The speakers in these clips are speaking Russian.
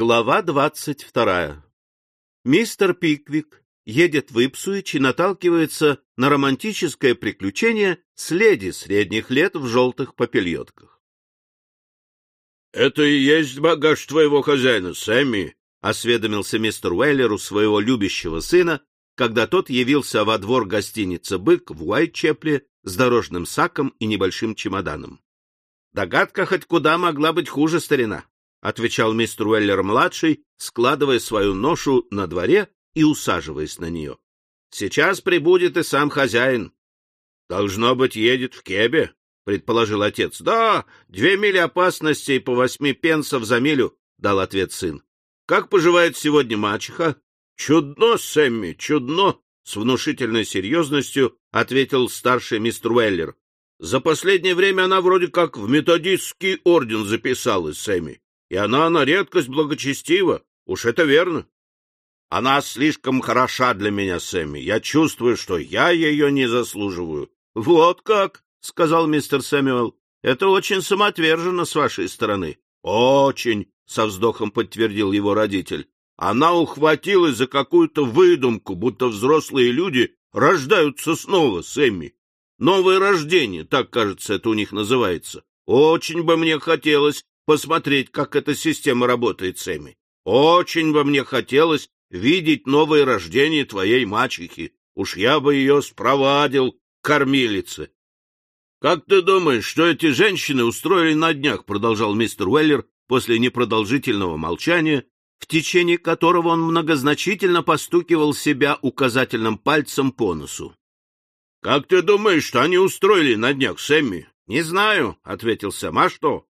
Глава двадцать вторая. Мистер Пиквик едет в Ипсуич и наталкивается на романтическое приключение с леди средних лет в желтых попельотках. — Это и есть багаж твоего хозяина, Сэмми? — осведомился мистер Уэллер у своего любящего сына, когда тот явился во двор гостиницы «Бык» в Уайтчепле с дорожным саком и небольшим чемоданом. Догадка хоть куда могла быть хуже старина. — отвечал мистер Уэллер-младший, складывая свою ношу на дворе и усаживаясь на нее. — Сейчас прибудет и сам хозяин. — Должно быть, едет в Кебе, — предположил отец. — Да, две мили опасности по восьми пенсов за милю, — дал ответ сын. — Как поживает сегодня мачеха? — Чудно, Сэмми, чудно, — с внушительной серьезностью ответил старший мистер Уэллер. — За последнее время она вроде как в методистский орден записалась, Сэмми и она на редкость благочестива, уж это верно. Она слишком хороша для меня, Сэмми. Я чувствую, что я ее не заслуживаю. — Вот как, — сказал мистер Сэмюэл. — Это очень самоотверженно с вашей стороны. — Очень, — со вздохом подтвердил его родитель. Она ухватилась за какую-то выдумку, будто взрослые люди рождаются снова, Сэмми. Новое рождение, так, кажется, это у них называется. Очень бы мне хотелось, посмотреть, как эта система работает, Сэмми. Очень бы мне хотелось видеть новое рождение твоей мачехи. Уж я бы ее спровадил кормилице. — Как ты думаешь, что эти женщины устроили на днях? — продолжал мистер Уэллер после непродолжительного молчания, в течение которого он многозначительно постукивал себя указательным пальцем по носу. — Как ты думаешь, что они устроили на днях, Сэмми? — Не знаю, — ответил Сэм. — А что?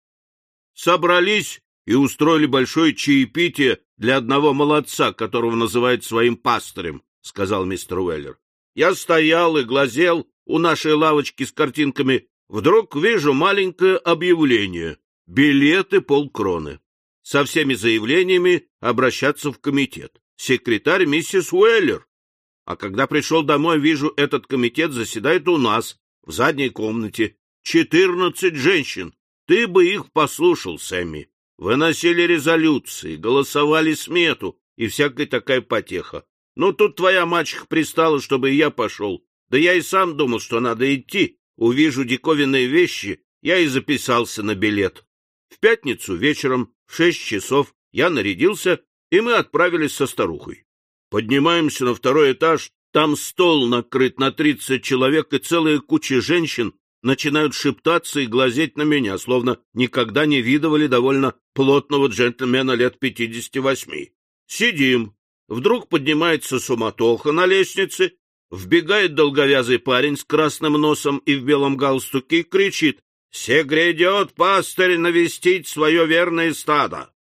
Собрались и устроили большое чаепитие для одного молодца, которого называют своим пастырем, — сказал мистер Уэллер. Я стоял и глазел у нашей лавочки с картинками. Вдруг вижу маленькое объявление. Билеты полкроны. Со всеми заявлениями обращаться в комитет. Секретарь миссис Уэллер. А когда пришел домой, вижу, этот комитет заседает у нас, в задней комнате. Четырнадцать женщин, ты бы их послушал, Сэмми. Выносили резолюции, голосовали смету и всякая такая потеха. Ну, тут твоя мачеха пристала, чтобы я пошел. Да я и сам думал, что надо идти. Увижу диковинные вещи, я и записался на билет. В пятницу вечером в шесть часов я нарядился, и мы отправились со старухой. Поднимаемся на второй этаж, там стол накрыт на тридцать человек и целая куча женщин начинают шептаться и глазеть на меня, словно никогда не видывали довольно плотного джентльмена лет пятидесяти восьми. Сидим. Вдруг поднимается суматоха на лестнице, вбегает долговязый парень с красным носом и в белом галстуке и кричит «Се грядет пастырь навестить свое верное стадо!»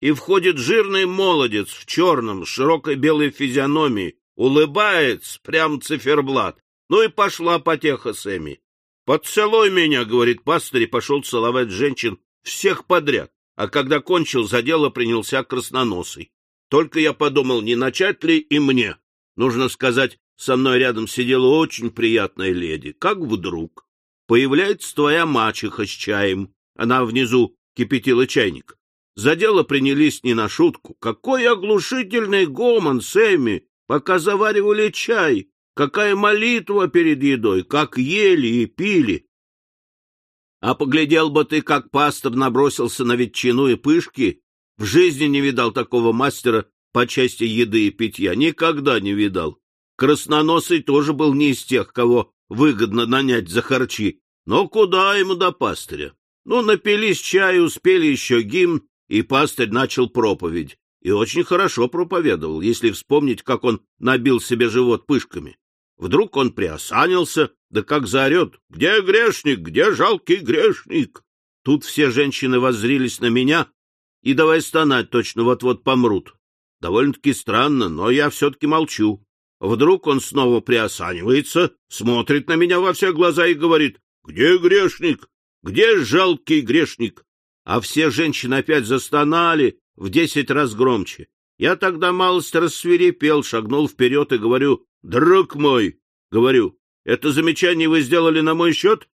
И входит жирный молодец в черном, с широкой белой физиономией, улыбается, прям циферблат. Ну и пошла потеха Сэмми. «Поцелуй меня», — говорит пастырь, и пошел целовать женщин всех подряд, а когда кончил, за дело принялся красноносый. Только я подумал, не начать ли и мне. Нужно сказать, со мной рядом сидела очень приятная леди. Как вдруг появляется твоя мачеха с чаем. Она внизу кипятила чайник. За дело принялись не на шутку. Какой оглушительный гомон, Сэмми, пока заваривали чай. Какая молитва перед едой, как ели и пили! А поглядел бы ты, как пастор набросился на ветчину и пышки. В жизни не видал такого мастера по части еды и питья. Никогда не видал. Красноносый тоже был не из тех, кого выгодно нанять за харчи. Но куда ему до пастыря? Ну, напились чаю, успели еще гимн, и пастырь начал проповедь. И очень хорошо проповедовал, если вспомнить, как он набил себе живот пышками. Вдруг он приосанился, да как заорет «Где грешник? Где жалкий грешник?» Тут все женщины воззрились на меня и давай стонать, точно вот-вот помрут. Довольно-таки странно, но я все-таки молчу. Вдруг он снова приосанивается, смотрит на меня во все глаза и говорит «Где грешник? Где жалкий грешник?» А все женщины опять застонали в десять раз громче. Я тогда малость рассверепел, шагнул вперед и говорю «Друг мой!» — говорю, «это замечание вы сделали на мой счет?»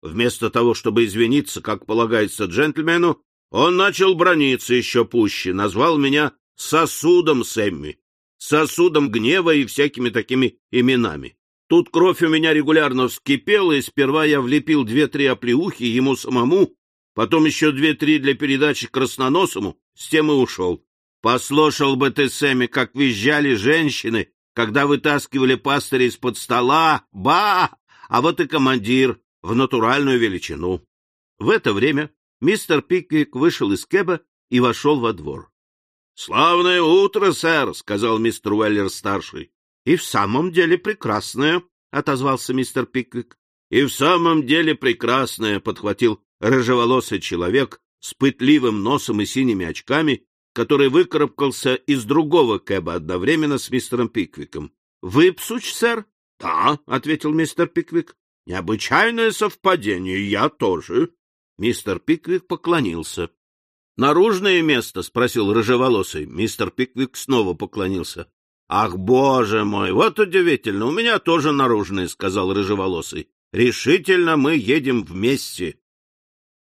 Вместо того, чтобы извиниться, как полагается джентльмену, Он начал брониться еще пуще, назвал меня сосудом Сэмми, сосудом гнева и всякими такими именами. Тут кровь у меня регулярно вскипела, и сперва я влепил две-три оплеухи ему самому, потом еще две-три для передачи красноносому, с тем и ушел. Послушал бы ты, Сэмми, как визжали женщины, когда вытаскивали пастыря из-под стола. Ба! А вот и командир в натуральную величину. В это время мистер Пиквик вышел из кэба и вошел во двор. — Славное утро, сэр, — сказал мистер Уэллер-старший. — И в самом деле прекрасное, — отозвался мистер Пиквик. — И в самом деле прекрасное, — подхватил рыжеволосый человек с пытливым носом и синими очками, который выкарабкался из другого кэба одновременно с мистером Пиквиком. — Вы псуч, сэр? — Да, — ответил мистер Пиквик. — Необычайное совпадение, я тоже. Мистер Пиквик поклонился. — Наружное место? — спросил рыжеволосый. Мистер Пиквик снова поклонился. — Ах, боже мой, вот удивительно, у меня тоже наружное, — сказал рыжеволосый. — Решительно мы едем вместе.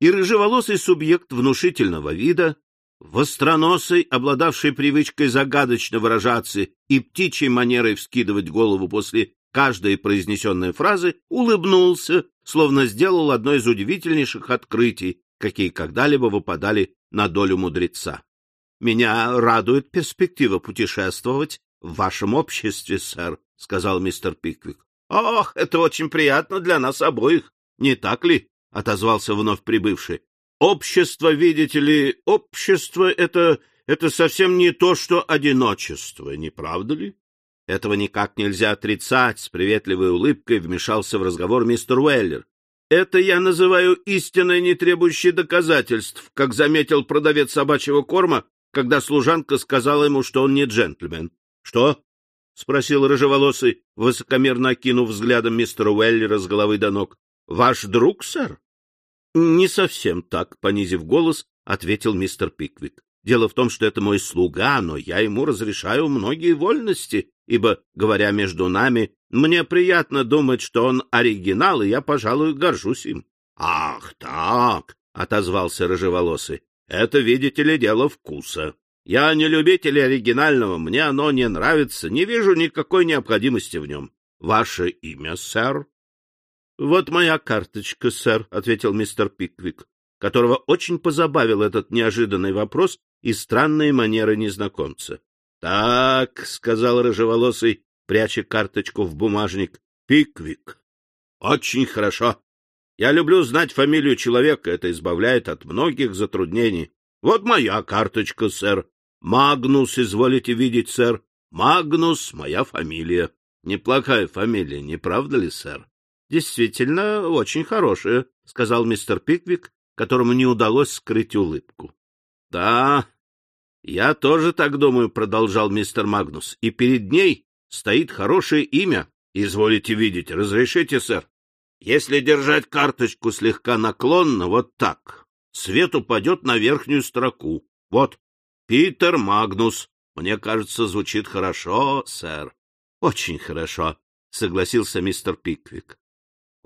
И рыжеволосый субъект внушительного вида, востроносый, обладавший привычкой загадочно выражаться и птичьей манерой вскидывать голову после каждой произнесенной фразы, улыбнулся, словно сделал одно из удивительнейших открытий, какие когда-либо выпадали на долю мудреца. — Меня радует перспектива путешествовать в вашем обществе, сэр, — сказал мистер Пиквик. — Ох, это очень приятно для нас обоих, не так ли? — отозвался вновь прибывший. — Общество, видите ли, общество — это... это совсем не то, что одиночество, не правда ли? Этого никак нельзя отрицать, с приветливой улыбкой вмешался в разговор мистер Уэллер. Это я называю истинной, не требующей доказательств, как заметил продавец собачьего корма, когда служанка сказала ему, что он не джентльмен. — Что? — спросил рыжеволосый, высокомерно окинув взглядом мистера Уэллера с головы до ног. — Ваш друг, сэр? — Не совсем так, — понизив голос, ответил мистер Пиквик. Дело в том, что это мой слуга, но я ему разрешаю многие вольности, ибо, говоря между нами, мне приятно думать, что он оригинал, и я, пожалуй, горжусь им. — Ах так! — отозвался рыжеволосый. — Это, видите ли, дело вкуса. Я не любитель оригинального, мне оно не нравится, не вижу никакой необходимости в нем. Ваше имя, сэр? — Вот моя карточка, сэр, — ответил мистер Пиквик, которого очень позабавил этот неожиданный вопрос и странные манеры незнакомца. — Так, — сказал рыжеволосый, пряча карточку в бумажник, — Пиквик. — Очень хорошо. Я люблю знать фамилию человека, это избавляет от многих затруднений. Вот моя карточка, сэр. Магнус, изволите видеть, сэр. Магнус — моя фамилия. Неплохая фамилия, не правда ли, сэр? — Действительно, очень хорошая, — сказал мистер Пиквик, которому не удалось скрыть улыбку. — Да, я тоже так думаю, — продолжал мистер Магнус, — и перед ней стоит хорошее имя. Изволите видеть, разрешите, сэр? Если держать карточку слегка наклонно, вот так, свет упадет на верхнюю строку. Вот, Питер Магнус. Мне кажется, звучит хорошо, сэр. — Очень хорошо, — согласился мистер Пиквик. —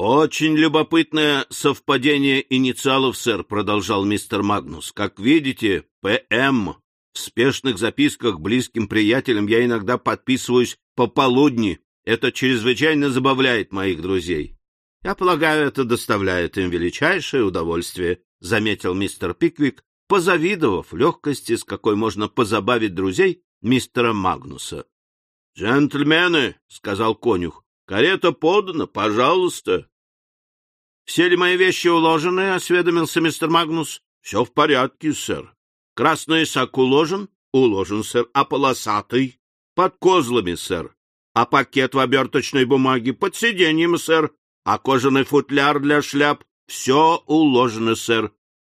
Очень любопытное совпадение инициалов, сэр, — продолжал мистер Магнус. — Как видите, ПМ в спешных записках близким приятелям я иногда подписываюсь пополудни. Это чрезвычайно забавляет моих друзей. Я полагаю, это доставляет им величайшее удовольствие, — заметил мистер Пиквик, позавидовав легкости, с какой можно позабавить друзей мистера Магнуса. — Джентльмены, — сказал конюх, — карета подана, пожалуйста. — Все ли мои вещи уложены? — осведомился мистер Магнус. — Все в порядке, сэр. Красный сак уложен? Уложен, сэр. А полосатый? Под козлами, сэр. А пакет в оберточной бумаге? Под сиденьем, сэр. А кожаный футляр для шляп? Все уложено, сэр.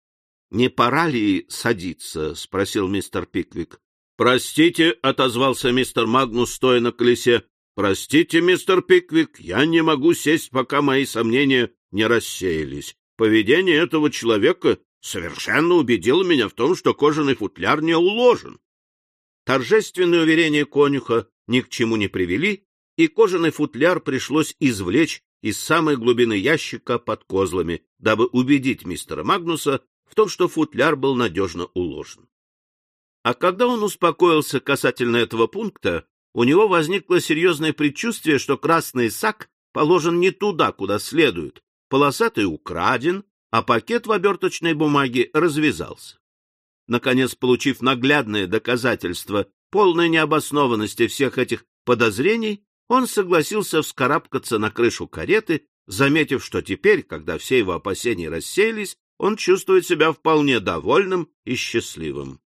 — Не пора ли садиться? — спросил мистер Пиквик. — Простите, — отозвался мистер Магнус, стоя на колесе. — Простите, мистер Пиквик, я не могу сесть, пока мои сомнения не рассеялись. Поведение этого человека совершенно убедила меня в том, что кожаный футляр не уложен. Торжественные уверения конюха ни к чему не привели, и кожаный футляр пришлось извлечь из самой глубины ящика под козлами, дабы убедить мистера Магнуса в том, что футляр был надежно уложен. А когда он успокоился касательно этого пункта, у него возникло серьезное предчувствие, что красный сак положен не туда, куда следует, полосатый украден, а пакет в оберточной бумаге развязался. Наконец, получив наглядное доказательство полной необоснованности всех этих подозрений, он согласился вскарабкаться на крышу кареты, заметив, что теперь, когда все его опасения рассеялись, он чувствует себя вполне довольным и счастливым.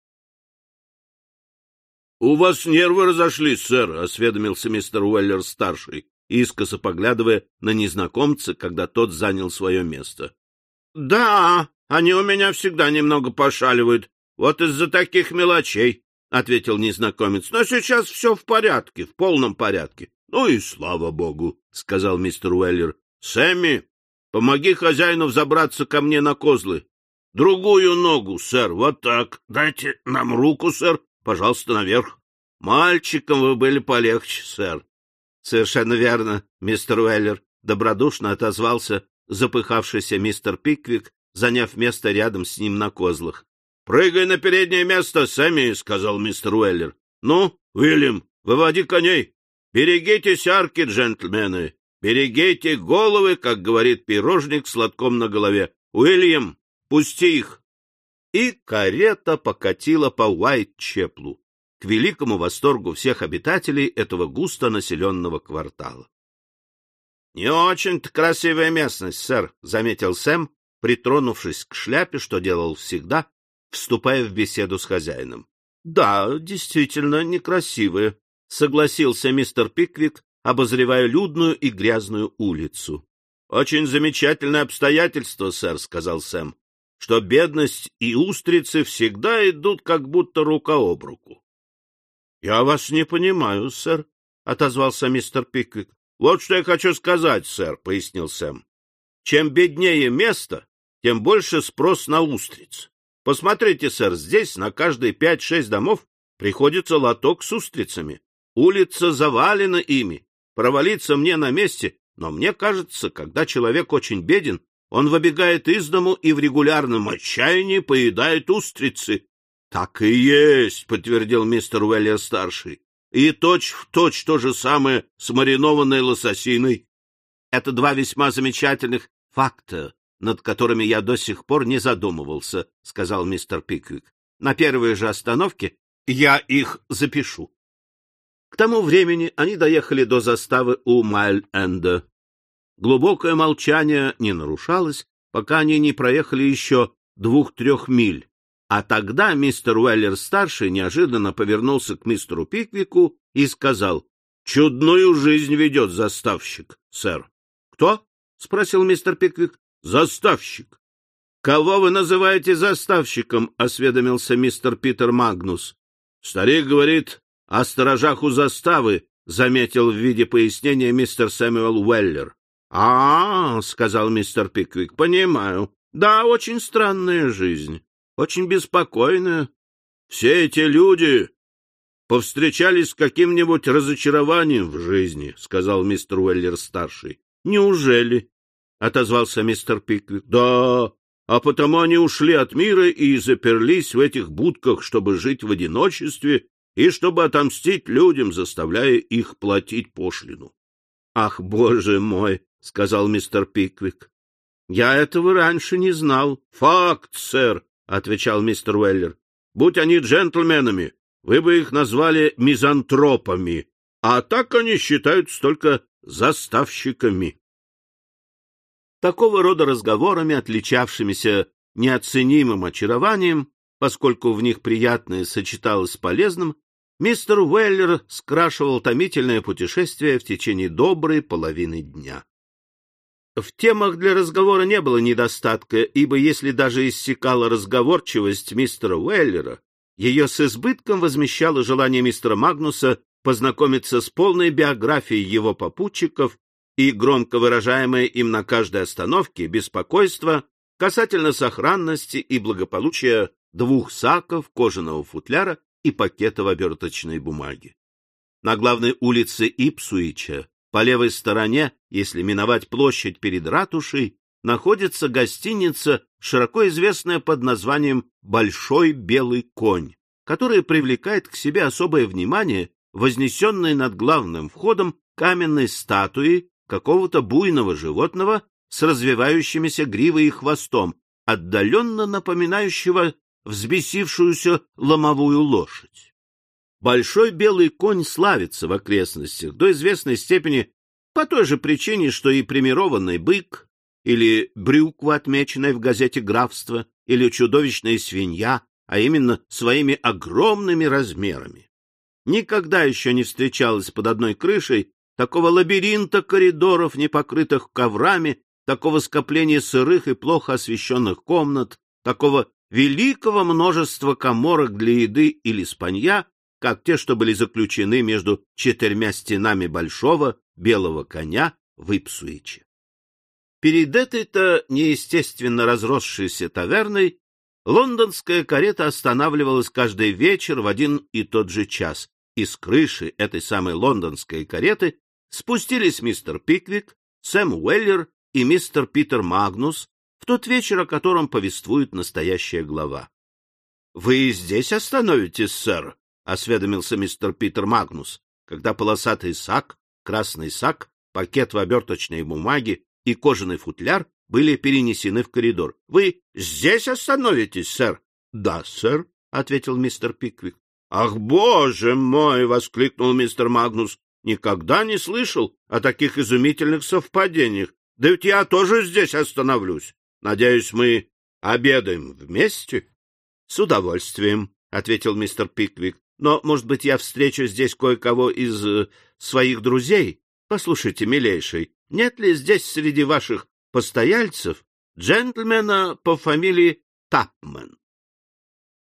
— У вас нервы разошлись, сэр, — осведомился мистер Уэллер-старший, искоса поглядывая на незнакомца, когда тот занял свое место. — Да, они у меня всегда немного пошаливают, вот из-за таких мелочей, — ответил незнакомец. — Но сейчас все в порядке, в полном порядке. — Ну и слава богу, — сказал мистер Уэллер. — Сэмми, помоги хозяину взобраться ко мне на козлы. — Другую ногу, сэр, вот так. Дайте нам руку, сэр. Пожалуйста, наверх. Мальчиком вы были полегче, сэр. — Совершенно верно, мистер Уэллер, — добродушно отозвался запыхавшийся мистер Пиквик, заняв место рядом с ним на козлах. Прыгай на переднее место, Сэмми, — сказал мистер Уэллер. — Ну, Уильям, выводи коней. Берегитесь арки, джентльмены. Берегите головы, как говорит пирожник с лотком на голове. Уильям, пусти их. И карета покатила по Уайт-Чеплу, к великому восторгу всех обитателей этого густо населенного квартала. — Не очень-то красивая местность, сэр, — заметил Сэм, притронувшись к шляпе, что делал всегда, вступая в беседу с хозяином. — Да, действительно, некрасивые, — согласился мистер Пиквик, обозревая людную и грязную улицу. — Очень замечательное обстоятельство, сэр, — сказал Сэм, — что бедность и устрицы всегда идут как будто рука об руку. — Я вас не понимаю, сэр, — отозвался мистер Пиквик. — Вот что я хочу сказать, сэр, — пояснил Сэм. — Чем беднее место, тем больше спрос на устриц. Посмотрите, сэр, здесь на каждые пять-шесть домов приходится лоток с устрицами. Улица завалена ими. Провалиться мне на месте, но мне кажется, когда человек очень беден, он выбегает из дому и в регулярном отчаянии поедает устрицы. — Так и есть, — подтвердил мистер Уэллер-старший. — И точь-в-точь точь то же самое с маринованной лососиной. Это два весьма замечательных факта, над которыми я до сих пор не задумывался, — сказал мистер Пиквик. — На первой же остановке я их запишу. К тому времени они доехали до заставы у Майл-Энда. Глубокое молчание не нарушалось, пока они не проехали еще двух-трех миль. А тогда мистер Уэллер-старший неожиданно повернулся к мистеру Пиквику и сказал, — Чудную жизнь ведет заставщик, сэр. — Кто? — спросил мистер Пиквик. Заставщик. — Кого вы называете заставщиком? — осведомился мистер Питер Магнус. — Старик говорит о сторожах у заставы, — заметил в виде пояснения мистер Сэмюэл Уэллер. — А, — сказал мистер Пиквик, — понимаю. Да, очень странная жизнь, очень беспокойная. Все эти люди повстречались с каким-нибудь разочарованием в жизни, — сказал мистер Уэллер-старший. — Неужели? — отозвался мистер Пиквик. — Да, а потому они ушли от мира и заперлись в этих будках, чтобы жить в одиночестве и чтобы отомстить людям, заставляя их платить пошлину. — Ах, боже мой! — сказал мистер Пиквик. — Я этого раньше не знал. — Факт, сэр, — отвечал мистер Уэллер. — Будь они джентльменами, вы бы их назвали мизантропами, а так они считаются только заставщиками. Такого рода разговорами, отличавшимися неоценимым очарованием, поскольку в них приятное сочеталось с полезным, мистер Уэллер скрашивал томительное путешествие в течение доброй половины дня. В темах для разговора не было недостатка, ибо если даже иссякала разговорчивость мистера Уэллера, ее с избытком возмещало желание мистера Магнуса познакомиться с полной биографией его попутчиков и громко выражаемое им на каждой остановке беспокойство касательно сохранности и благополучия двух саков, кожаного футляра и пакета в оберточной бумаге. На главной улице Ипсуича, по левой стороне, если миновать площадь перед ратушей, находится гостиница широко известное под названием «Большой белый конь», которое привлекает к себе особое внимание вознесенной над главным входом каменной статуи какого-то буйного животного с развивающимися гривой и хвостом, отдаленно напоминающего взбесившуюся ломовую лошадь. Большой белый конь славится в окрестностях до известной степени по той же причине, что и премированный бык, или брюква, отмеченная в газете «Графство», или чудовищная свинья, а именно своими огромными размерами. Никогда еще не встречалось под одной крышей такого лабиринта коридоров, не покрытых коврами, такого скопления сырых и плохо освещенных комнат, такого великого множества коморок для еды или спанья, как те, что были заключены между четырьмя стенами большого белого коня в Ипсуиче. Перед этой-то неестественно разросшейся таверной лондонская карета останавливалась каждый вечер в один и тот же час, и с крыши этой самой лондонской кареты спустились мистер Пиквик, Сэм Уэллер и мистер Питер Магнус в тот вечер, о котором повествует настоящая глава. — Вы здесь остановитесь, сэр? — осведомился мистер Питер Магнус, когда полосатый сак, красный сак, пакет в оберточной бумаге и кожаный футляр были перенесены в коридор. — Вы здесь остановитесь, сэр? — Да, сэр, — ответил мистер Пиквик. — Ах, боже мой! — воскликнул мистер Магнус. — Никогда не слышал о таких изумительных совпадениях. Да ведь я тоже здесь остановлюсь. Надеюсь, мы обедаем вместе? — С удовольствием, — ответил мистер Пиквик. — Но, может быть, я встречу здесь кое-кого из э, своих друзей? Послушайте, милейший, нет ли здесь среди ваших постояльцев джентльмена по фамилии Тапмен?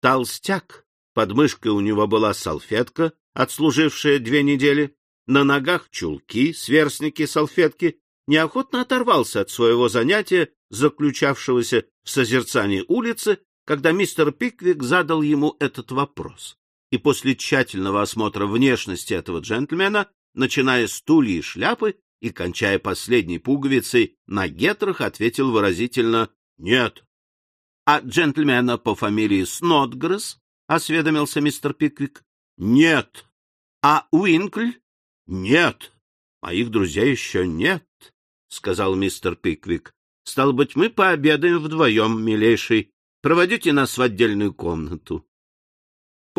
Толстяк, под мышкой у него была салфетка, отслужившая две недели, на ногах чулки, сверстники салфетки, неохотно оторвался от своего занятия, заключавшегося в созерцании улицы, когда мистер Пиквик задал ему этот вопрос. И после тщательного осмотра внешности этого джентльмена, начиная с тульи и шляпы, и, кончая последней пуговицей, на гетрах ответил выразительно «нет». — А джентльмена по фамилии Снотгресс? — осведомился мистер Пиквик. — Нет. — А Уинкль? — Нет. — Моих друзей еще нет, — сказал мистер Пиквик. — Стало быть, мы пообедаем вдвоем, милейший. Проводите нас в отдельную комнату.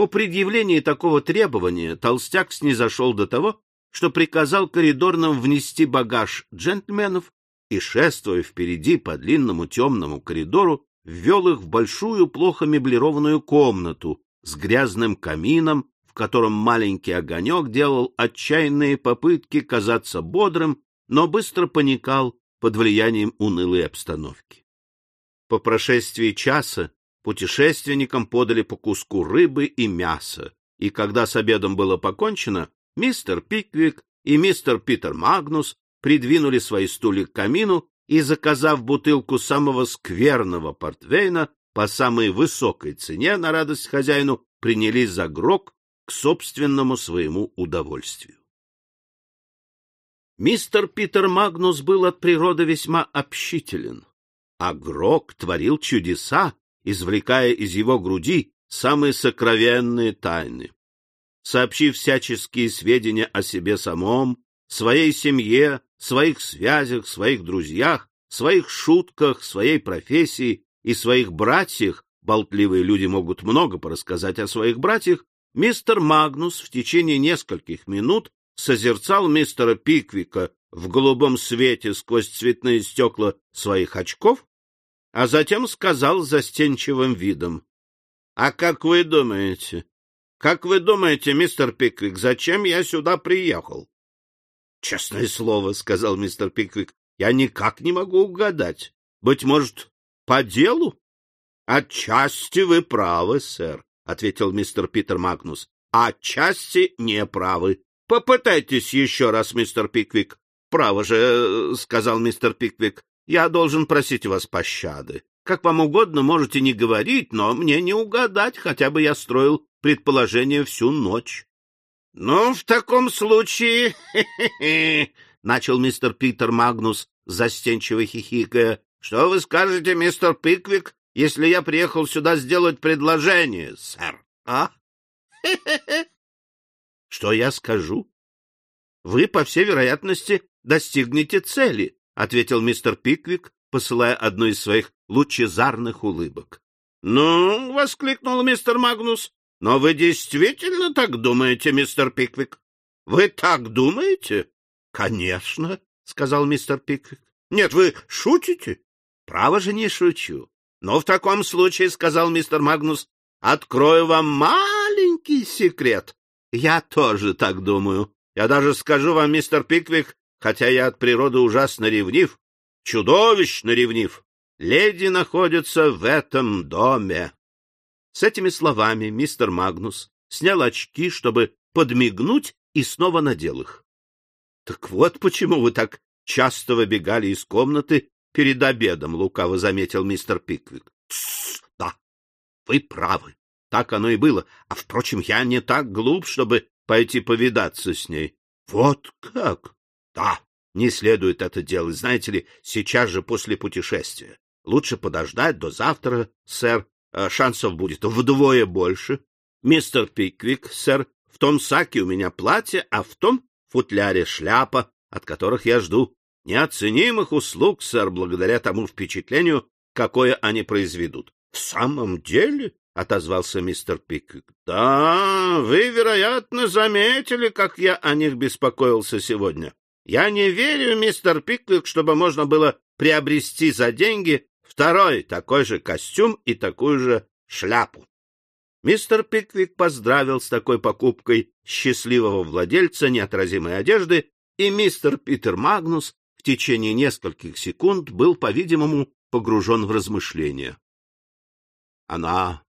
По предъявлении такого требования толстяк снизошел до того, что приказал коридорным внести багаж джентльменов и, шествуя впереди по длинному темному коридору, ввел их в большую плохо меблированную комнату с грязным камином, в котором маленький огонек делал отчаянные попытки казаться бодрым, но быстро паникал под влиянием унылой обстановки. По прошествии часа путешественникам подали по куску рыбы и мяса, и когда с обедом было покончено, мистер Пиквик и мистер Питер Магнус придвинули свои стулья к камину и, заказав бутылку самого скверного портвейна по самой высокой цене на радость хозяину, принялись за грок к собственному своему удовольствию. Мистер Питер Магнус был от природы весьма общителен, а Грок творил чудеса, извлекая из его груди самые сокровенные тайны. Сообщив всяческие сведения о себе самом, своей семье, своих связях, своих друзьях, своих шутках, своей профессии и своих братьях, болтливые люди могут много порассказать о своих братьях, мистер Магнус в течение нескольких минут созерцал мистера Пиквика в голубом свете сквозь цветные стекла своих очков, а затем сказал застенчивым видом, — А как вы думаете, как вы думаете, мистер Пиквик, зачем я сюда приехал? — Честное слово, — сказал мистер Пиквик, — я никак не могу угадать. Быть может, по делу? — Отчасти вы правы, сэр, — ответил мистер Питер Магнус. — Отчасти не правы. Попытайтесь еще раз, мистер Пиквик. — Право же, — сказал мистер Пиквик, — я должен просить вас пощады. Как вам угодно, можете не говорить, но мне не угадать, хотя бы я строил предположение всю ночь. — Ну, в таком случае... — начал мистер Питер Магнус, застенчиво хихикая. Что вы скажете, мистер Пиквик, если я приехал сюда сделать предложение, сэр? А? Что я скажу? Вы, по всей вероятности, достигнете цели, ответил мистер Пиквик, посылая одну из своих лучезарных улыбок. — Ну, — воскликнул мистер Магнус, — но вы действительно так думаете, мистер Пиквик? Вы так думаете? — Конечно, — сказал мистер Пиквик. — Нет, вы шутите? — Право же не шучу. Но в таком случае, — сказал мистер Магнус, — открою вам маленький секрет. Я тоже так думаю. Я даже скажу вам, мистер Пиквик, хотя я от природы ужасно ревнив, чудовищно ревнив, леди находится в этом доме. С этими словами мистер Магнус снял очки, чтобы подмигнуть, и снова надел их. — Так вот почему вы так часто выбегали из комнаты перед обедом, — лукаво заметил мистер Пиквик. — Да, вы правы. Так оно и было. А, впрочем, я не так глуп, чтобы пойти повидаться с ней. — Вот как? — Да, не следует это делать, знаете ли, сейчас же после путешествия. Лучше подождать до завтра, сэр. А шансов будет вдвое больше. Мистер Пиквик, сэр, в том саке у меня платье, а в том футляре шляпа, от которых я жду неоценимых услуг, сэр, благодаря тому впечатлению, какое они произведут. — В самом деле? — отозвался мистер Пиквик. — Да, вы, вероятно, заметили, как я о них беспокоился сегодня. Я не верю, мистер Пиквик, чтобы можно было приобрести за деньги второй такой же костюм и такую же шляпу. Мистер Пиквик поздравил с такой покупкой счастливого владельца неотразимой одежды, и мистер Питер Магнус в течение нескольких секунд был, по-видимому, погружен в размышления. — Она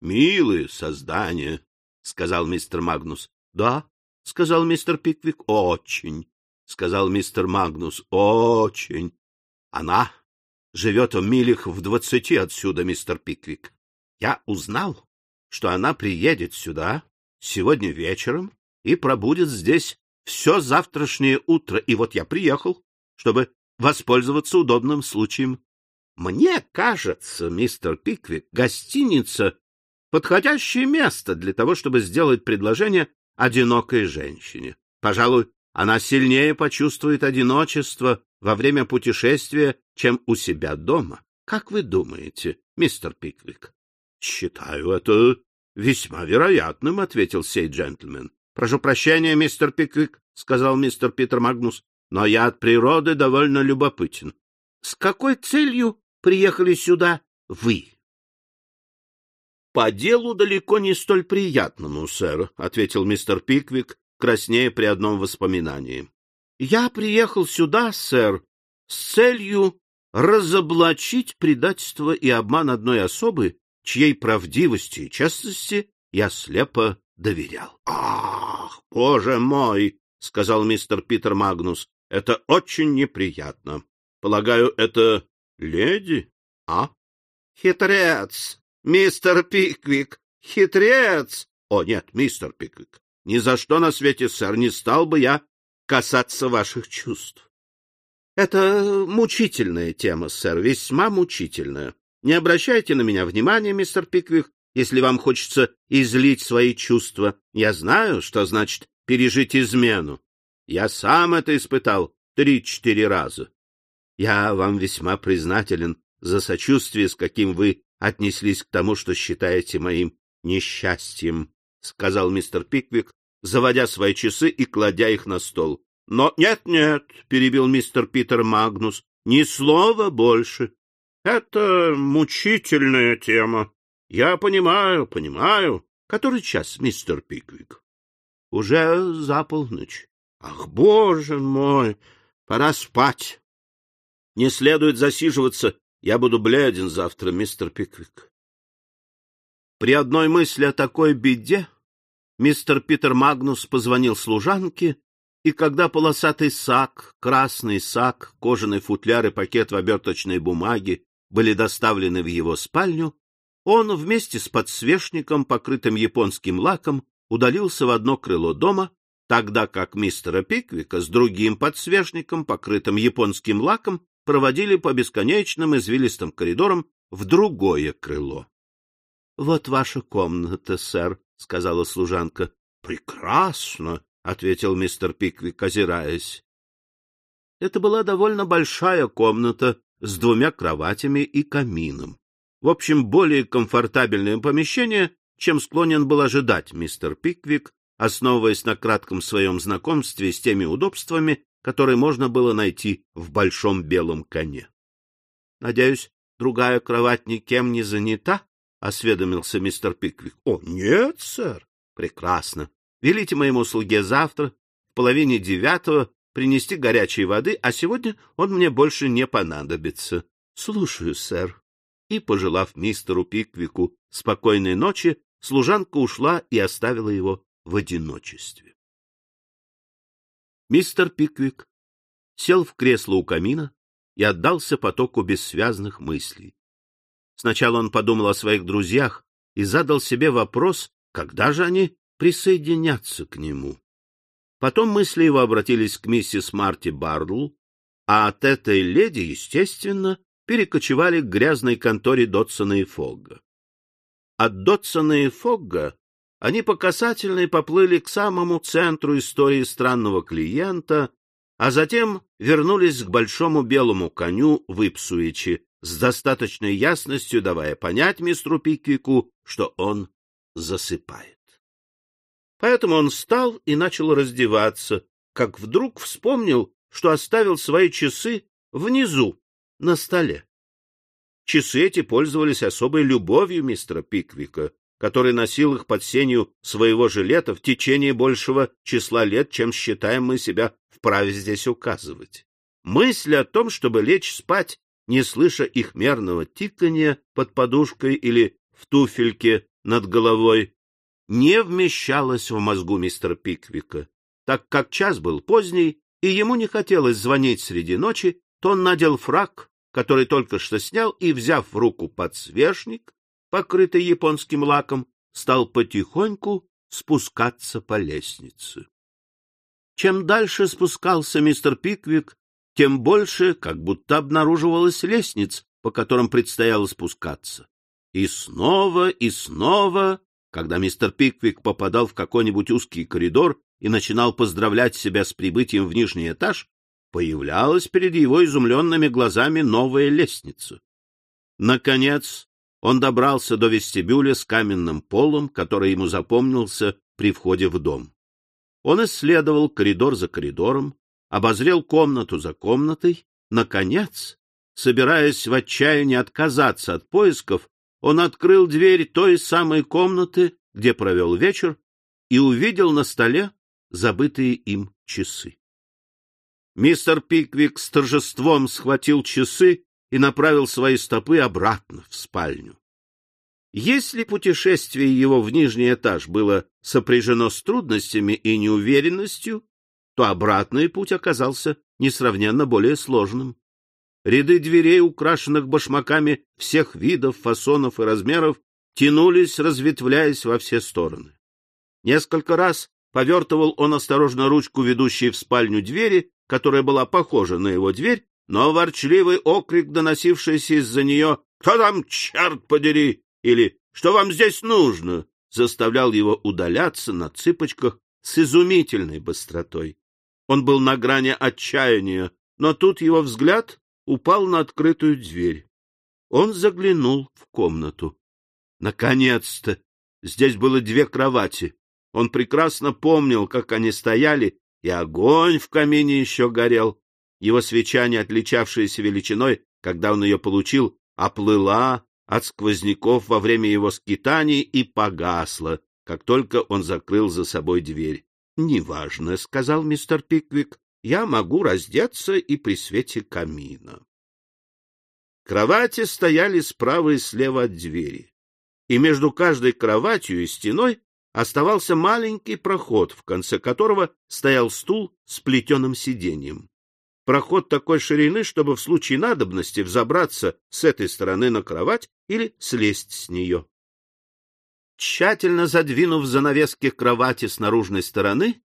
милое создание, — сказал мистер Магнус. — Да, — сказал мистер Пиквик, — очень. — сказал мистер Магнус. — Очень. Она живет в милях в двадцати отсюда, мистер Пиквик. Я узнал, что она приедет сюда сегодня вечером и пробудет здесь все завтрашнее утро. И вот я приехал, чтобы воспользоваться удобным случаем. Мне кажется, мистер Пиквик, гостиница — подходящее место для того, чтобы сделать предложение одинокой женщине. Пожалуй, она сильнее почувствует одиночество во время путешествия, чем у себя дома. Как вы думаете, мистер Пиквик? — Считаю это весьма вероятным, — ответил сей джентльмен. — Прошу прощения, мистер Пиквик, — сказал мистер Питер Магнус, — но я от природы довольно любопытен. — С какой целью приехали сюда вы? — По делу далеко не столь приятному, сэр, — ответил мистер Пиквик, краснея при одном воспоминании. — Я приехал сюда, сэр, с целью разоблачить предательство и обман одной особы, чьей правдивости и честности я слепо доверял. — Ах, боже мой! — сказал мистер Питер Магнус. — Это очень неприятно. Полагаю, это леди, а? — Хитрец! Мистер Пиквик! Хитрец! — О, нет, мистер Пиквик, ни за что на свете, сэр, не стал бы я касаться ваших чувств. Это мучительная тема, сэр, весьма мучительная. Не обращайте на меня внимания, мистер Пиквик, если вам хочется излить свои чувства. Я знаю, что значит пережить измену. Я сам это испытал три-четыре раза. Я вам весьма признателен за сочувствие, с каким вы отнеслись к тому, что считаете моим несчастьем. — сказал мистер Пиквик, заводя свои часы и кладя их на стол. — Но нет-нет, — перебил мистер Питер Магнус, — ни слова больше. Это мучительная тема. Я понимаю, понимаю. Который час, мистер Пиквик? — Уже за полночь. Ах, боже мой, пора спать. Не следует засиживаться. Я буду бледен завтра, мистер Пиквик. При одной мысли о такой беде мистер Питер Магнус позвонил служанке, и когда полосатый сак, красный сак, кожаный футляр и пакет в оберточной бумаге были доставлены в его спальню, он вместе с подсвечником, покрытым японским лаком, удалился в одно крыло дома, тогда как мистера Пиквика с другим подсвечником, покрытым японским лаком, проводили по бесконечным извилистым коридорам в другое крыло. — Вот ваша комната, сэр, — сказала служанка. — Прекрасно, — ответил мистер Пиквик, озираясь. Это была довольно большая комната с двумя кроватями и камином. В общем, более комфортабельное помещение, чем склонен был ожидать мистер Пиквик, основываясь на кратком своем знакомстве с теми удобствами, которые можно было найти в большом белом коне. — Надеюсь, другая кровать никем не занята? — осведомился мистер Пиквик. — О, нет, сэр. — Прекрасно. Велите моему слуге завтра в половине девятого принести горячей воды, а сегодня он мне больше не понадобится. — Слушаю, сэр. И, пожелав мистеру Пиквику спокойной ночи, служанка ушла и оставила его в одиночестве. Мистер Пиквик сел в кресло у камина и отдался потоку бессвязных мыслей. Сначала он подумал о своих друзьях и задал себе вопрос, когда же они присоединятся к нему. Потом мысли его обратились к миссис Марти Бардл, а от этой леди, естественно, перекочевали к грязной конторе Дотсона и Фогга. От Дотсона и Фогга они по касательной поплыли к самому центру истории странного клиента, а затем вернулись к большому белому коню в Ипсуичи, с достаточной ясностью давая понять мистеру Пиквику, что он засыпает. Поэтому он встал и начал раздеваться, как вдруг вспомнил, что оставил свои часы внизу, на столе. Часы эти пользовались особой любовью мистера Пиквика, который носил их под сенью своего жилета в течение большего числа лет, чем считаем мы себя вправе здесь указывать. Мысль о том, чтобы лечь спать, не слыша их мерного тикания под подушкой или в туфельке над головой, не вмещалось в мозгу мистера Пиквика. Так как час был поздний, и ему не хотелось звонить среди ночи, то он надел фрак, который только что снял, и, взяв в руку подсвечник, покрытый японским лаком, стал потихоньку спускаться по лестнице. Чем дальше спускался мистер Пиквик, тем больше как будто обнаруживалась лестниц, по которым предстояло спускаться. И снова, и снова когда мистер Пиквик попадал в какой-нибудь узкий коридор и начинал поздравлять себя с прибытием в нижний этаж, появлялась перед его изумленными глазами новая лестница. Наконец, он добрался до вестибюля с каменным полом, который ему запомнился при входе в дом. Он исследовал коридор за коридором, обозрел комнату за комнатой. Наконец, собираясь в отчаянии отказаться от поисков, он открыл дверь той самой комнаты, где провел вечер, и увидел на столе забытые им часы. Мистер Пиквик с торжеством схватил часы и направил свои стопы обратно в спальню. Если путешествие его в нижний этаж было сопряжено с трудностями и неуверенностью, то обратный путь оказался несравненно более сложным. Ряды дверей, украшенных башмаками всех видов, фасонов и размеров, тянулись, разветвляясь во все стороны. Несколько раз повертывал он осторожно ручку, ведущей в спальню двери, которая была похожа на его дверь, но ворчливый окрик, доносившийся из-за нее «Кто там, черт подери!» или «Что вам здесь нужно?» заставлял его удаляться на цыпочках с изумительной быстротой. Он был на грани отчаяния, но тут его взгляд упал на открытую дверь. Он заглянул в комнату. Наконец-то! Здесь было две кровати. Он прекрасно помнил, как они стояли, и огонь в камине еще горел. Его свеча, не отличавшаяся величиной, когда он ее получил, оплыла от сквозняков во время его скитаний и погасла, как только он закрыл за собой дверь. — Неважно, — сказал мистер Пиквик, я могу раздеться и при свете камина. Кровати стояли справа и слева от двери, и между каждой кроватью и стеной оставался маленький проход, в конце которого стоял стул с плетеным сиденьем. Проход такой ширины, чтобы в случае надобности взобраться с этой стороны на кровать или слезть с нее. Тщательно задвинув занавески кровати с наружной стороны,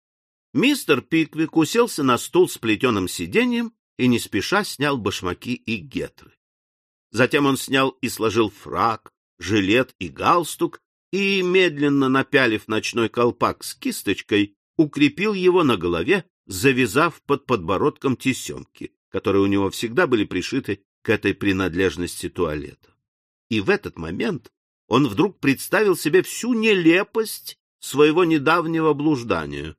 Мистер Пиквик уселся на стул с плетеным сиденьем и не спеша снял башмаки и гетры. Затем он снял и сложил фрак, жилет и галстук и, медленно напялив ночной колпак с кисточкой, укрепил его на голове, завязав под подбородком тесемки, которые у него всегда были пришиты к этой принадлежности туалета. И в этот момент он вдруг представил себе всю нелепость своего недавнего блуждания.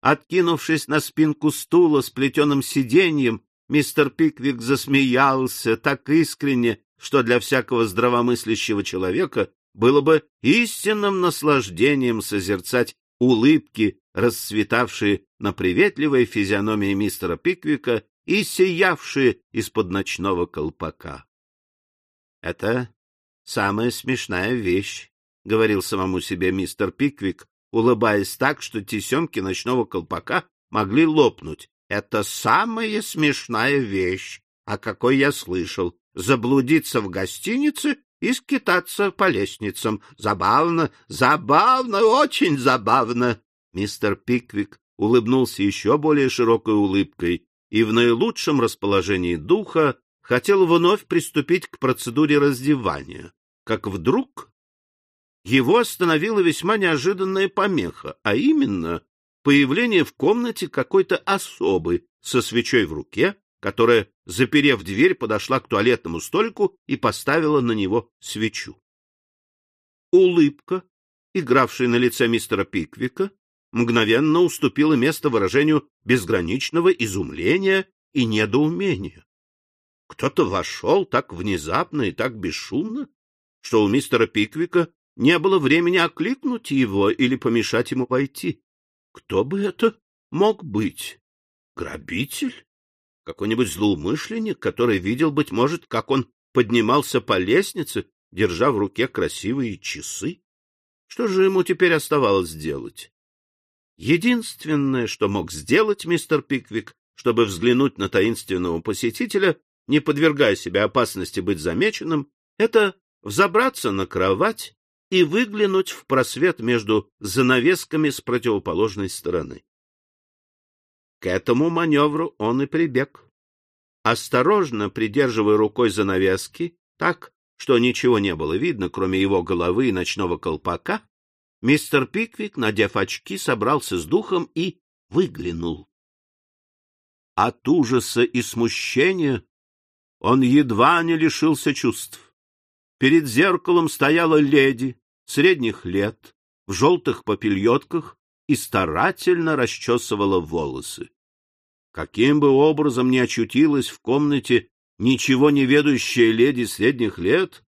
Откинувшись на спинку стула с плетеным сиденьем, мистер Пиквик засмеялся так искренне, что для всякого здравомыслящего человека было бы истинным наслаждением созерцать улыбки, расцветавшие на приветливой физиономии мистера Пиквика и сиявшие из-под ночного колпака. — Это самая смешная вещь, — говорил самому себе мистер Пиквик, улыбаясь так, что тесемки ночного колпака могли лопнуть. — Это самая смешная вещь, о какой я слышал. Заблудиться в гостинице и скитаться по лестницам. Забавно, забавно, очень забавно. Мистер Пиквик улыбнулся еще более широкой улыбкой и в наилучшем расположении духа хотел вновь приступить к процедуре раздевания, как вдруг его остановила весьма неожиданная помеха, а именно появление в комнате какой-то особы со свечой в руке, которая, заперев дверь, подошла к туалетному столику и поставила на него свечу. Улыбка, игравшая на лице мистера Пиквика, мгновенно уступила место выражению безграничного изумления и недоумения. Кто-то вошел так внезапно и так бесшумно, что у мистера Пиквика не было времени окликнуть его или помешать ему войти. Кто бы это мог быть? Грабитель? Какой-нибудь злоумышленник, который видел, быть может, как он поднимался по лестнице, держа в руке красивые часы? Что же ему теперь оставалось делать? Единственное, что мог сделать мистер Пиквик, чтобы взглянуть на таинственного посетителя, не подвергая себя опасности быть замеченным, это взобраться на кровать и выглянуть в просвет между занавесками с противоположной стороны. К этому маневру он и прибег. Осторожно придерживая рукой занавески, так, что ничего не было видно, кроме его головы и ночного колпака, мистер Пиквик, надев очки, собрался с духом и выглянул. От ужаса и смущения он едва не лишился чувств. Перед зеркалом стояла леди средних лет, в желтых попельотках и старательно расчесывала волосы. Каким бы образом ни очутилась в комнате ничего не ведущая леди средних лет,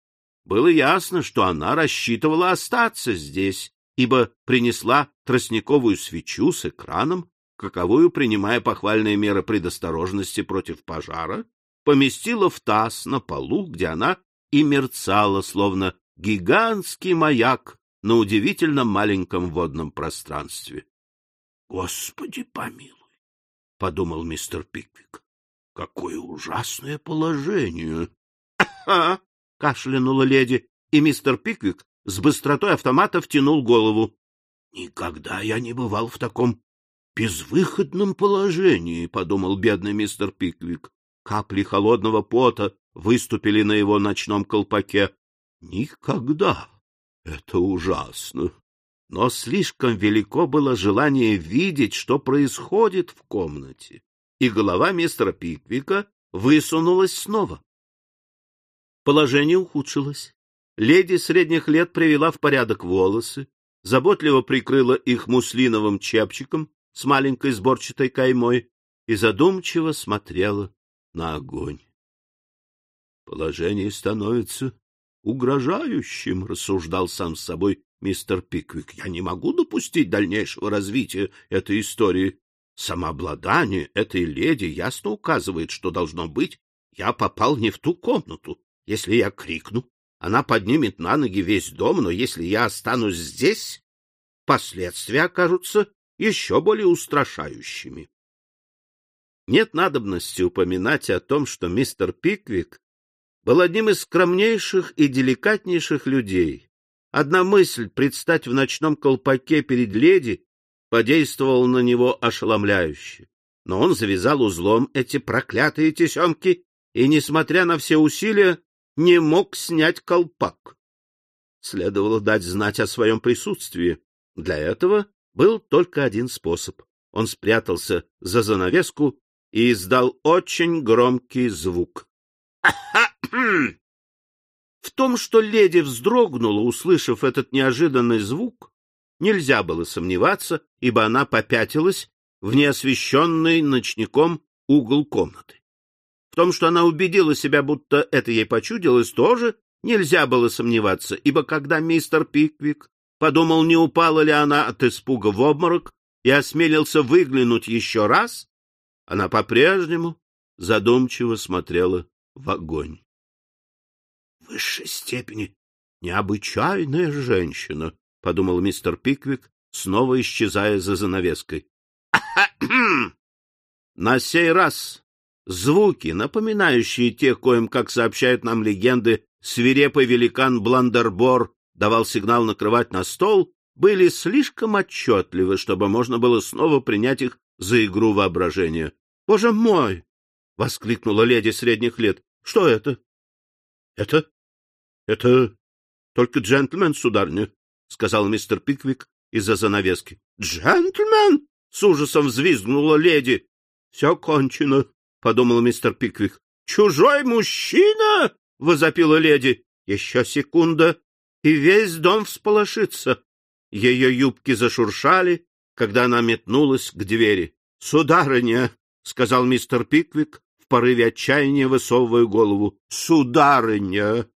было ясно, что она рассчитывала остаться здесь, ибо принесла тростниковую свечу с экраном, каковую, принимая похвальные меры предосторожности против пожара, поместила в таз на полу, где она и мерцала, словно гигантский маяк на удивительно маленьком водном пространстве. — Господи помилуй! — подумал мистер Пиквик. — Какое ужасное положение! — кашлянула леди, и мистер Пиквик с быстротой автомата втянул голову. — Никогда я не бывал в таком безвыходном положении, — подумал бедный мистер Пиквик. Капли холодного пота выступили на его ночном колпаке. Никогда! Это ужасно! Но слишком велико было желание видеть, что происходит в комнате, и голова мистера Пиквика высунулась снова. Положение ухудшилось. Леди средних лет привела в порядок волосы, заботливо прикрыла их муслиновым чепчиком с маленькой сборчатой каймой и задумчиво смотрела на огонь. Положение становится угрожающим, рассуждал сам с собой мистер Пиквик. Я не могу допустить дальнейшего развития этой истории. Самообладание этой леди ясно указывает, что должно быть, я попал не в ту комнату. Если я крикну, она поднимет на ноги весь дом, но если я останусь здесь, последствия окажутся еще более устрашающими. Нет надобности упоминать о том, что мистер Пиквик был одним из скромнейших и деликатнейших людей. Одна мысль предстать в ночном колпаке перед леди подействовала на него ошеломляюще. но он завязал узлом эти проклятые тесемки и, несмотря на все усилия, не мог снять колпак. Следовало дать знать о своем присутствии. Для этого был только один способ. Он спрятался за занавеску и издал очень громкий звук. В том, что леди вздрогнула, услышав этот неожиданный звук, нельзя было сомневаться, ибо она попятилась в неосвещенный ночником угол комнаты. В том, что она убедила себя, будто это ей почудилось, тоже нельзя было сомневаться, ибо когда мистер Пиквик подумал, не упала ли она от испуга в обморок, и осмелился выглянуть еще раз, она по-прежнему задумчиво смотрела в огонь. — В высшей степени необычайная женщина, — подумал мистер Пиквик, снова исчезая за занавеской. На сей раз звуки, напоминающие те, коим, как сообщают нам легенды, свирепый великан Бландербор давал сигнал накрывать на стол, были слишком отчетливы, чтобы можно было снова принять их за игру воображения. — Боже мой! — воскликнула леди средних лет. — Что это? — Это... это... только джентльмен, сударня, — сказал мистер Пиквик из-за занавески. — Джентльмен! — с ужасом взвизгнула леди. — Все кончено, — подумал мистер Пиквик. — Чужой мужчина! — возопила леди. — Еще секунда, и весь дом всполошится. Ее юбки зашуршали, когда она метнулась к двери. — Сударыня! — сказал мистер Пиквик, в порыве отчаяния высовывая голову. — Сударыня!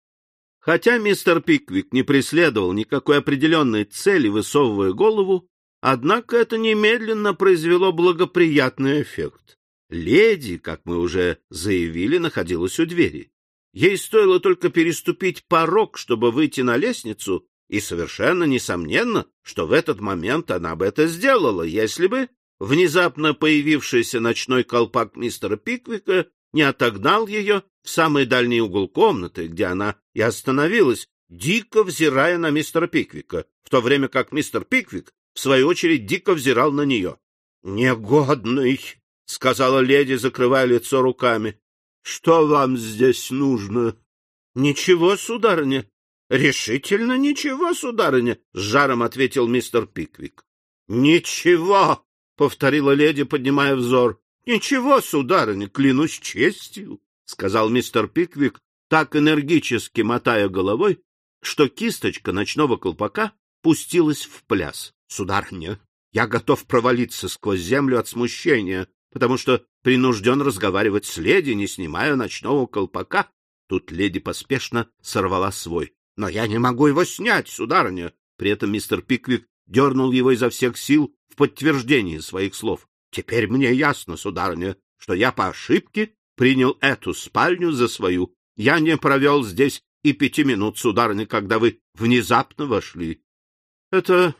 Хотя мистер Пиквик не преследовал никакой определенной цели, высовывая голову, однако это немедленно произвело благоприятный эффект. Леди, как мы уже заявили, находилась у двери. Ей стоило только переступить порог, чтобы выйти на лестницу, и совершенно несомненно, что в этот момент она бы это сделала, если бы внезапно появившийся ночной колпак мистера Пиквика не отогнал ее в самый дальний угол комнаты, где она и остановилась, дико взирая на мистера Пиквика, в то время как мистер Пиквик, в свою очередь, дико взирал на нее. — Негодный! — сказала леди, закрывая лицо руками. — Что вам здесь нужно? — Ничего, сударыня, Решительно ничего, сударыня, — с жаром ответил мистер Пиквик. — Ничего, — повторила леди, поднимая взор. — Ничего, сударыня, клянусь честью, — сказал мистер Пиквик, так энергически мотая головой, что кисточка ночного колпака пустилась в пляс. — Сударыня, я готов провалиться сквозь землю от смущения, потому что принужден разговаривать с леди, не снимая ночного колпака. Тут леди поспешно сорвала свой. Но я не могу его снять, сударыня. При этом мистер Пиквик дернул его изо всех сил в подтверждение своих слов. Теперь мне ясно, сударыня, что я по ошибке принял эту спальню за свою. Я не провел здесь и пяти минут, сударыня, когда вы внезапно вошли. — Это...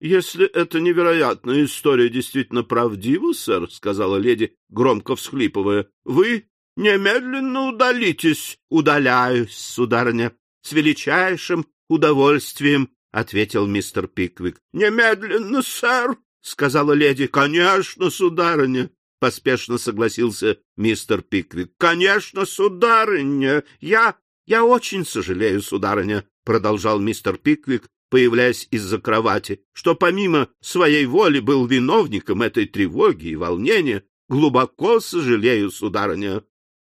Если эта невероятная история действительно правдива, сэр, — сказала леди, громко всхлипывая, — вы немедленно удалитесь. — Удаляюсь, сударыня, с величайшим удовольствием, — ответил мистер Пиквик. — Немедленно, сэр, — сказала леди. — Конечно, сударыня, — поспешно согласился мистер Пиквик. — Конечно, сударыня, я... Я очень сожалею, сударыня, — продолжал мистер Пиквик, появляясь из-за кровати, что помимо своей воли был виновником этой тревоги и волнения. Глубоко сожалею, сударыня.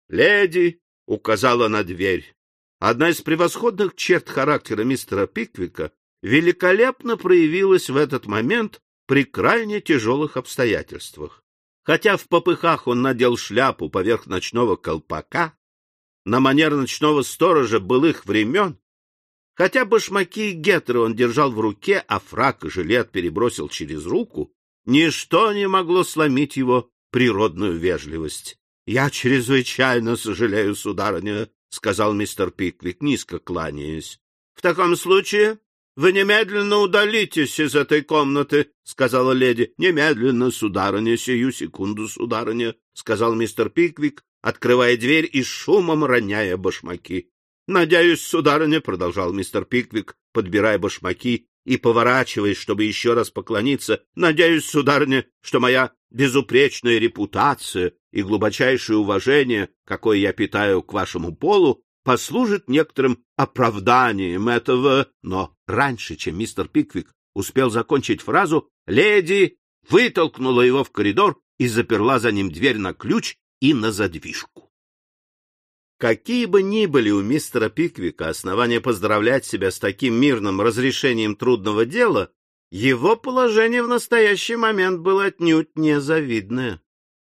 Леди указала на дверь. Одна из превосходных черт характера мистера Пиквика великолепно проявилась в этот момент при крайне тяжелых обстоятельствах. Хотя в попыхах он надел шляпу поверх ночного колпака, на манер ночного сторожа былых времен, хотя башмаки и гетры он держал в руке, а фрак и жилет перебросил через руку, ничто не могло сломить его природную вежливость. — Я чрезвычайно сожалею, сударыня, — сказал мистер Пиквик, низко кланяясь. — В таком случае вы немедленно удалитесь из этой комнаты, — сказала леди. — Немедленно, сударыня, сию секунду, сударыня, — сказал мистер Пиквик, открывая дверь и шумом роняя башмаки. — Надеюсь, сударыня, — продолжал мистер Пиквик, подбирая башмаки и поворачиваясь, чтобы еще раз поклониться, — надеюсь, сударыня, что моя безупречная репутация и глубочайшее уважение, какое я питаю к вашему полу, послужит некоторым оправданием этого, но раньше, чем мистер Пиквик успел закончить фразу, леди вытолкнула его в коридор и заперла за ним дверь на ключ и на задвижку. Какие бы ни были у мистера Пиквика основания поздравлять себя с таким мирным разрешением трудного дела, его положение в настоящий момент было отнюдь незавидное.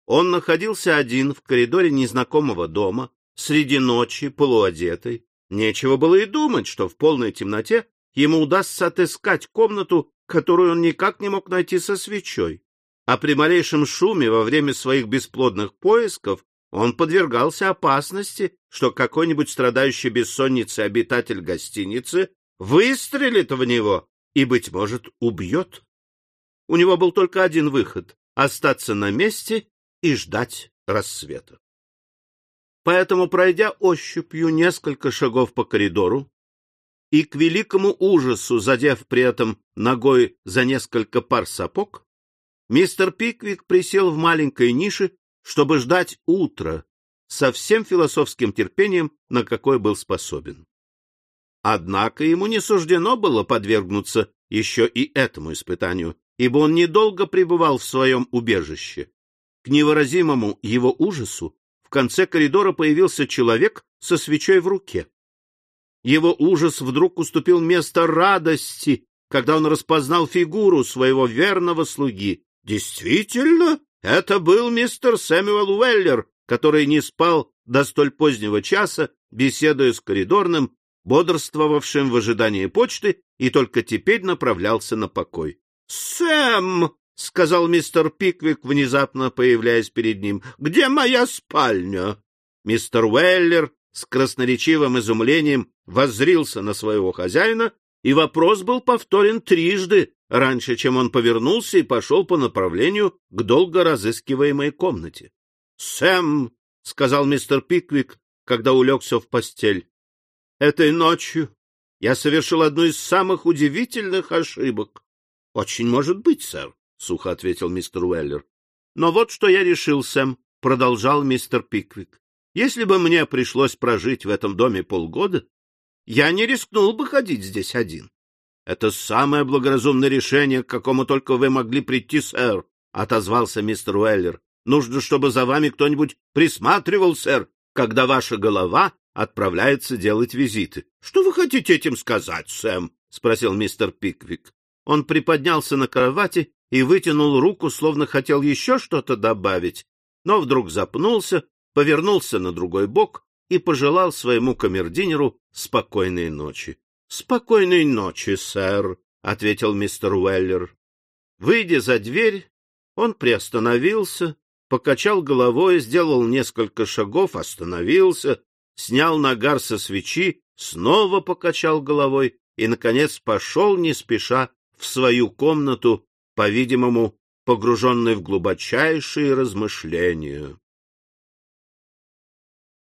Он находился один в коридоре незнакомого дома, среди ночи, полуодетый. Нечего было и думать, что в полной темноте ему удастся отыскать комнату, которую он никак не мог найти со свечой. А при малейшем шуме во время своих бесплодных поисков он подвергался опасности, что какой-нибудь страдающий бессонницей обитатель гостиницы выстрелит в него и, быть может, убьет. У него был только один выход — остаться на месте и ждать рассвета. Поэтому, пройдя ощупью несколько шагов по коридору и, к великому ужасу, задев при этом ногой за несколько пар сапог, мистер Пиквик присел в маленькой нише, чтобы ждать утра со всем философским терпением, на какой был способен. Однако ему не суждено было подвергнуться еще и этому испытанию, ибо он недолго пребывал в своем убежище. К невыразимому его ужасу в конце коридора появился человек со свечой в руке. Его ужас вдруг уступил место радости, когда он распознал фигуру своего верного слуги. Действительно, это был мистер Сэмюэл Уэллер, который не спал до столь позднего часа, беседуя с коридорным, бодрствовавшим в ожидании почты, и только теперь направлялся на покой. — Сэм! — сказал мистер Пиквик, внезапно появляясь перед ним. — Где моя спальня? Мистер Уэллер с красноречивым изумлением воззрился на своего хозяина, и вопрос был повторен трижды, раньше, чем он повернулся и пошел по направлению к долго разыскиваемой комнате. — Сэм! — сказал мистер Пиквик, когда улегся в постель. — Этой ночью я совершил одну из самых удивительных ошибок. — Очень может быть, сэр, — сухо ответил мистер Уэллер. — Но вот что я решил, Сэм, — продолжал мистер Пиквик. — Если бы мне пришлось прожить в этом доме полгода, я не рискнул бы ходить здесь один. — Это самое благоразумное решение, к какому только вы могли прийти, сэр, — отозвался мистер Уэллер. — Нужно, чтобы за вами кто-нибудь присматривал, сэр, когда ваша голова отправляется делать визиты. — Что вы хотите этим сказать, Сэм? — спросил мистер Пиквик. Он приподнялся на кровати и вытянул руку, словно хотел еще что-то добавить, но вдруг запнулся, повернулся на другой бок и пожелал своему камердинеру спокойной ночи. — Спокойной ночи, сэр, — ответил мистер Уэллер. Выйдя за дверь, он приостановился, покачал головой, сделал несколько шагов, остановился, снял нагар со свечи, снова покачал головой и, наконец, пошел не спеша в свою комнату, по-видимому, погруженный в глубочайшие размышления.